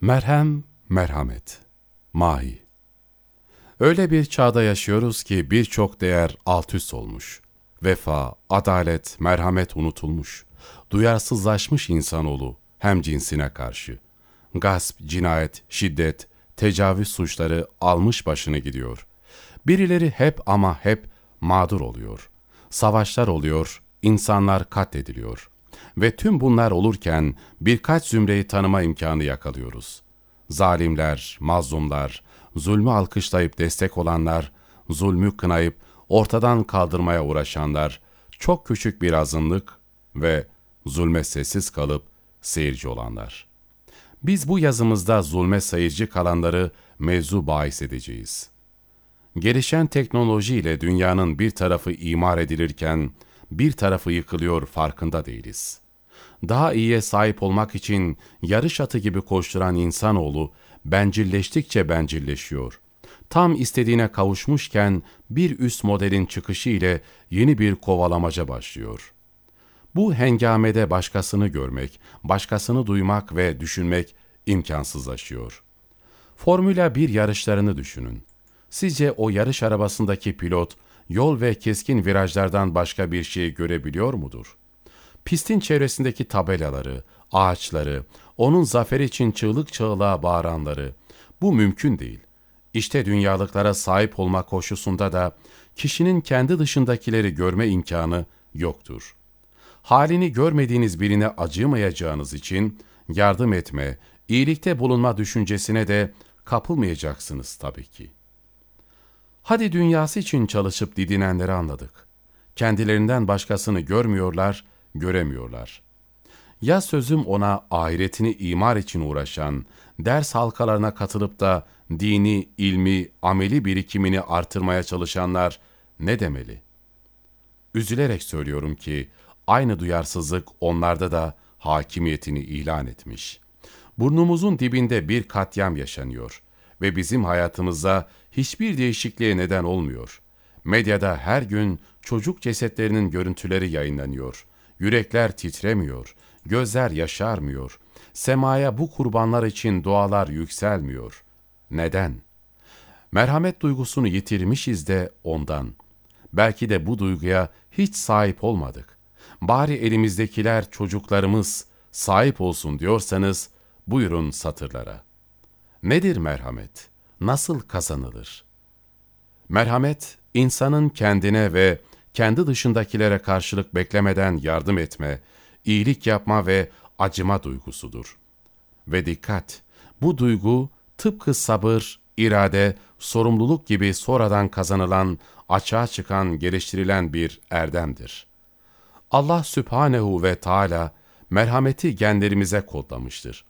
Merhem, merhamet. Mahi. Öyle bir çağda yaşıyoruz ki birçok değer alt üst olmuş. Vefa, adalet, merhamet unutulmuş. Duyarsızlaşmış insanoğlu hem cinsine karşı. Gasp, cinayet, şiddet, tecavüz suçları almış başını gidiyor. Birileri hep ama hep mağdur oluyor. Savaşlar oluyor, insanlar katlediliyor. Ve tüm bunlar olurken birkaç zümreyi tanıma imkanı yakalıyoruz. Zalimler, mazlumlar, zulmü alkışlayıp destek olanlar, zulmü kınayıp ortadan kaldırmaya uğraşanlar, çok küçük bir azınlık ve zulme sessiz kalıp seyirci olanlar. Biz bu yazımızda zulme sayıcı kalanları mevzu bahis edeceğiz. Gelişen teknoloji ile dünyanın bir tarafı imar edilirken bir tarafı yıkılıyor farkında değiliz. Daha iyiye sahip olmak için yarış atı gibi koşturan insanoğlu bencilleştikçe bencilleşiyor. Tam istediğine kavuşmuşken bir üst modelin çıkışı ile yeni bir kovalamaca başlıyor. Bu hengamede başkasını görmek, başkasını duymak ve düşünmek imkansızlaşıyor. Formula 1 yarışlarını düşünün. Sizce o yarış arabasındaki pilot yol ve keskin virajlardan başka bir şey görebiliyor mudur? Pistin çevresindeki tabelaları, ağaçları, onun zaferi için çığlık çığlığa bağıranları, bu mümkün değil. İşte dünyalıklara sahip olma koşusunda da kişinin kendi dışındakileri görme imkanı yoktur. Halini görmediğiniz birine acımayacağınız için yardım etme, iyilikte bulunma düşüncesine de kapılmayacaksınız tabii ki. Hadi dünyası için çalışıp didinenleri anladık. Kendilerinden başkasını görmüyorlar, göremiyorlar. Ya sözüm ona ahiretini imar için uğraşan, ders halkalarına katılıp da dini, ilmi, ameli birikimini artırmaya çalışanlar ne demeli? Üzülerek söylüyorum ki, aynı duyarsızlık onlarda da hakimiyetini ilan etmiş. Burnumuzun dibinde bir katliam yaşanıyor ve bizim hayatımızda hiçbir değişikliğe neden olmuyor. Medyada her gün çocuk cesetlerinin görüntüleri yayınlanıyor. Yürekler titremiyor, gözler yaşarmıyor. Semaya bu kurbanlar için dualar yükselmiyor. Neden? Merhamet duygusunu yitirmişiz de ondan. Belki de bu duyguya hiç sahip olmadık. Bari elimizdekiler çocuklarımız sahip olsun diyorsanız buyurun satırlara. Nedir merhamet? Nasıl kazanılır? Merhamet, insanın kendine ve kendi dışındakilere karşılık beklemeden yardım etme, iyilik yapma ve acıma duygusudur. Ve dikkat, bu duygu tıpkı sabır, irade, sorumluluk gibi sonradan kazanılan, açığa çıkan, geliştirilen bir erdemdir. Allah Sübhanehu ve Teala merhameti genlerimize kodlamıştır.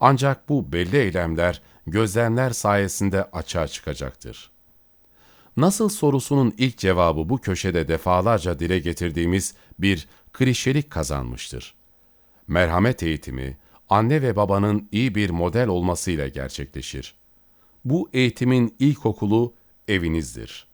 Ancak bu belli eylemler, gözlemler sayesinde açığa çıkacaktır. Nasıl sorusunun ilk cevabı bu köşede defalarca dile getirdiğimiz bir klişelik kazanmıştır. Merhamet eğitimi, anne ve babanın iyi bir model olmasıyla gerçekleşir. Bu eğitimin ilk okulu evinizdir.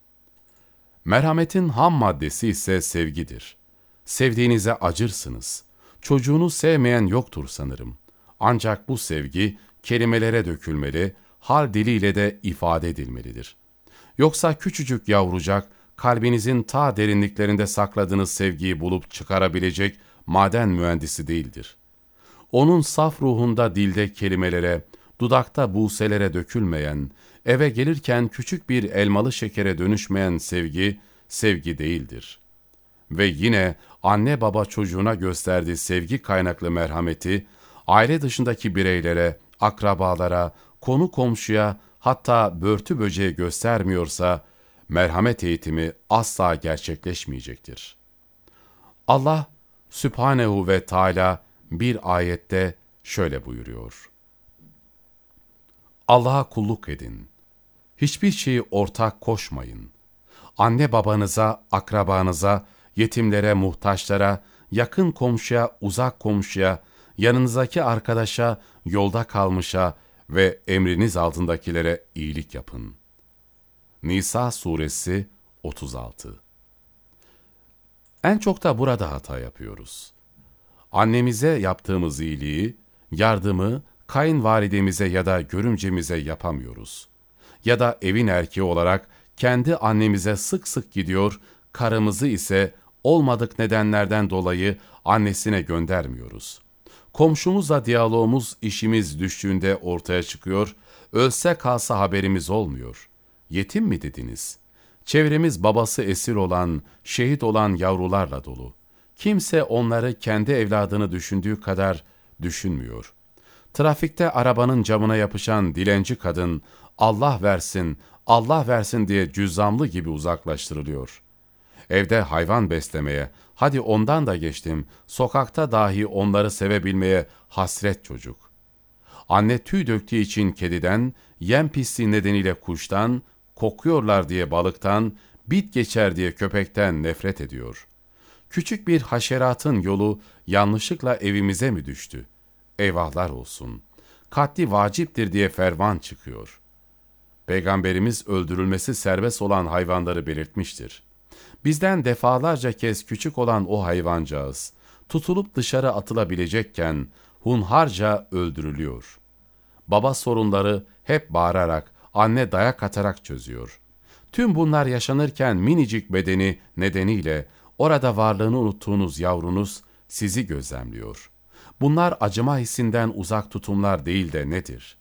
Merhametin ham maddesi ise sevgidir. Sevdiğinize acırsınız. Çocuğunu sevmeyen yoktur sanırım. Ancak bu sevgi kelimelere dökülmeli, hal diliyle de ifade edilmelidir. Yoksa küçücük yavrucak, kalbinizin ta derinliklerinde sakladığınız sevgiyi bulup çıkarabilecek maden mühendisi değildir. Onun saf ruhunda dilde kelimelere, dudakta buselere dökülmeyen, eve gelirken küçük bir elmalı şekere dönüşmeyen sevgi, sevgi değildir. Ve yine anne baba çocuğuna gösterdiği sevgi kaynaklı merhameti, aile dışındaki bireylere, akrabalara, konu komşuya, hatta börtü böceğe göstermiyorsa, merhamet eğitimi asla gerçekleşmeyecektir. Allah Sübhanehu ve Teala bir ayette şöyle buyuruyor. Allah'a kulluk edin. Hiçbir şeyi ortak koşmayın. Anne babanıza, akrabanıza, yetimlere, muhtaçlara, yakın komşuya, uzak komşuya, yanınızdaki arkadaşa, yolda kalmışa ve emriniz altındakilere iyilik yapın. Nisa suresi 36 En çok da burada hata yapıyoruz. Annemize yaptığımız iyiliği, yardımı, kayınvalidemize ya da görümcemize yapamıyoruz. Ya da evin erkeği olarak kendi annemize sık sık gidiyor, karımızı ise olmadık nedenlerden dolayı annesine göndermiyoruz. Komşumuzla diyalogumuz işimiz düştüğünde ortaya çıkıyor, ölse kalsa haberimiz olmuyor. Yetim mi dediniz? Çevremiz babası esir olan, şehit olan yavrularla dolu. Kimse onları kendi evladını düşündüğü kadar düşünmüyor. Trafikte arabanın camına yapışan dilenci kadın, Allah versin, Allah versin diye cüzzamlı gibi uzaklaştırılıyor. Evde hayvan beslemeye, hadi ondan da geçtim, sokakta dahi onları sevebilmeye hasret çocuk. Anne tüy döktüğü için kediden, yem pisliği nedeniyle kuştan, kokuyorlar diye balıktan, bit geçer diye köpekten nefret ediyor. Küçük bir haşeratın yolu yanlışlıkla evimize mi düştü? Eyvahlar olsun. Katli vaciptir diye ferman çıkıyor. Peygamberimiz öldürülmesi serbest olan hayvanları belirtmiştir. Bizden defalarca kez küçük olan o hayvancağız, tutulup dışarı atılabilecekken hunharca öldürülüyor. Baba sorunları hep bağırarak, anne dayak atarak çözüyor. Tüm bunlar yaşanırken minicik bedeni nedeniyle orada varlığını unuttuğunuz yavrunuz sizi gözlemliyor. Bunlar acıma hissinden uzak tutumlar değil de nedir?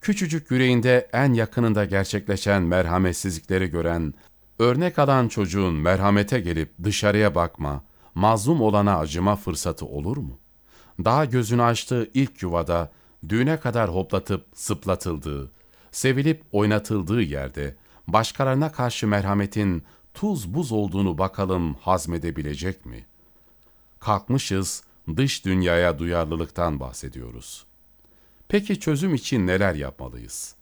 Küçücük yüreğinde en yakınında gerçekleşen merhametsizlikleri gören, örnek alan çocuğun merhamete gelip dışarıya bakma, mazlum olana acıma fırsatı olur mu? Daha gözünü açtığı ilk yuvada, düğüne kadar hoplatıp sıplatıldığı, sevilip oynatıldığı yerde, başkalarına karşı merhametin tuz buz olduğunu bakalım hazmedebilecek mi? Kalkmışız, dış dünyaya duyarlılıktan bahsediyoruz. Peki çözüm için neler yapmalıyız?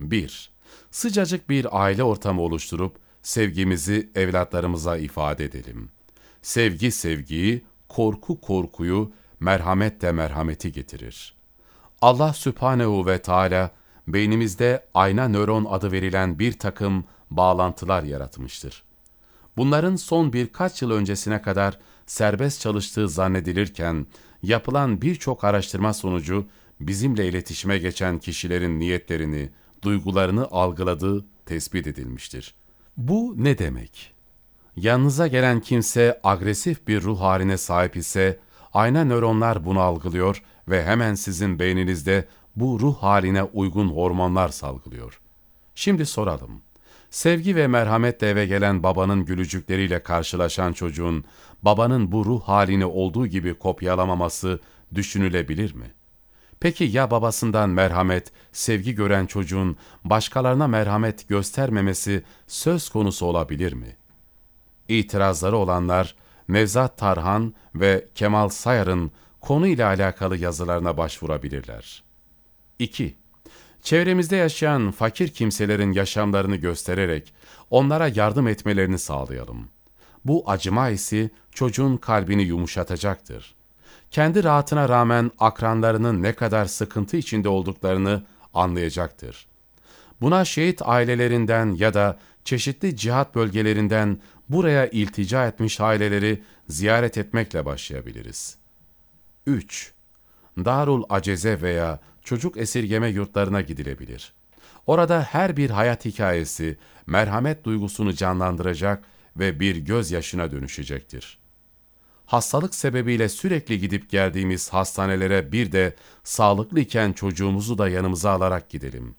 1. Sıcacık bir aile ortamı oluşturup sevgimizi evlatlarımıza ifade edelim. Sevgi sevgiyi, korku korkuyu, merhamet de merhameti getirir. Allah Sübhanehu ve Teala beynimizde ayna nöron adı verilen bir takım bağlantılar yaratmıştır. Bunların son birkaç yıl öncesine kadar serbest çalıştığı zannedilirken yapılan birçok araştırma sonucu bizimle iletişime geçen kişilerin niyetlerini, duygularını algıladığı tespit edilmiştir. Bu ne demek? Yanınıza gelen kimse agresif bir ruh haline sahip ise, ayna nöronlar bunu algılıyor ve hemen sizin beyninizde bu ruh haline uygun hormonlar salgılıyor. Şimdi soralım. Sevgi ve merhametle eve gelen babanın gülücükleriyle karşılaşan çocuğun, babanın bu ruh halini olduğu gibi kopyalamaması düşünülebilir mi? Peki ya babasından merhamet, sevgi gören çocuğun başkalarına merhamet göstermemesi söz konusu olabilir mi? İtirazları olanlar, Nevzat Tarhan ve Kemal Sayar'ın konuyla alakalı yazılarına başvurabilirler. 2. Çevremizde yaşayan fakir kimselerin yaşamlarını göstererek onlara yardım etmelerini sağlayalım. Bu acıma hissi çocuğun kalbini yumuşatacaktır. Kendi rahatına rağmen akranlarının ne kadar sıkıntı içinde olduklarını anlayacaktır. Buna şehit ailelerinden ya da çeşitli cihat bölgelerinden buraya iltica etmiş aileleri ziyaret etmekle başlayabiliriz. 3. Darul Aceze veya çocuk esirgeme yurtlarına gidilebilir. Orada her bir hayat hikayesi merhamet duygusunu canlandıracak ve bir gözyaşına dönüşecektir. Hastalık sebebiyle sürekli gidip geldiğimiz hastanelere bir de sağlıklı iken çocuğumuzu da yanımıza alarak gidelim.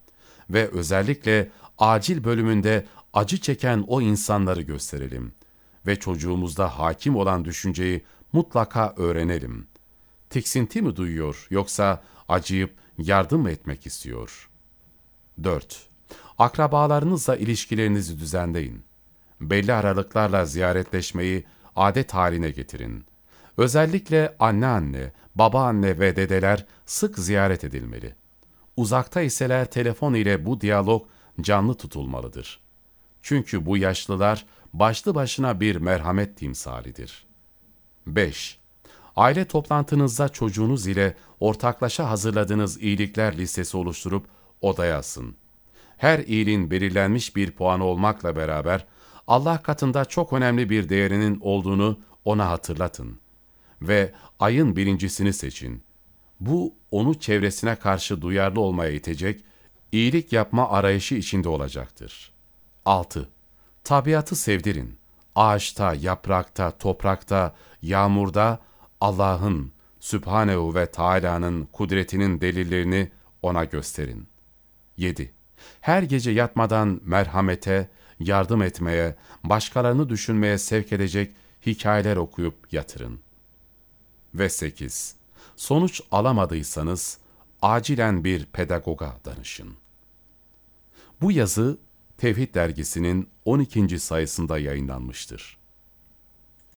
Ve özellikle acil bölümünde acı çeken o insanları gösterelim. Ve çocuğumuzda hakim olan düşünceyi mutlaka öğrenelim. Tiksinti mi duyuyor yoksa acıyıp yardım mı etmek istiyor? 4. Akrabalarınızla ilişkilerinizi düzenleyin. Belli aralıklarla ziyaretleşmeyi adet haline getirin. Özellikle anneanne, babaanne ve dedeler sık ziyaret edilmeli. Uzakta iseler telefon ile bu diyalog canlı tutulmalıdır. Çünkü bu yaşlılar başlı başına bir merhamet timsalidir. 5. Aile toplantınızda çocuğunuz ile ortaklaşa hazırladığınız iyilikler listesi oluşturup odaya asın. Her iyiliğin belirlenmiş bir puanı olmakla beraber Allah katında çok önemli bir değerinin olduğunu ona hatırlatın. Ve ayın birincisini seçin. Bu onu çevresine karşı duyarlı olmaya itecek, iyilik yapma arayışı içinde olacaktır. 6. Tabiatı sevdirin. Ağaçta, yaprakta, toprakta, yağmurda Allah'ın, Sübhanehu ve Teala'nın kudretinin delillerini ona gösterin. 7. Her gece yatmadan merhamete, yardım etmeye, başkalarını düşünmeye sevk edecek hikayeler okuyup yatırın. Ve 8. Sonuç alamadıysanız acilen bir pedagoga danışın. Bu yazı Tevhid dergisinin 12. sayısında yayınlanmıştır.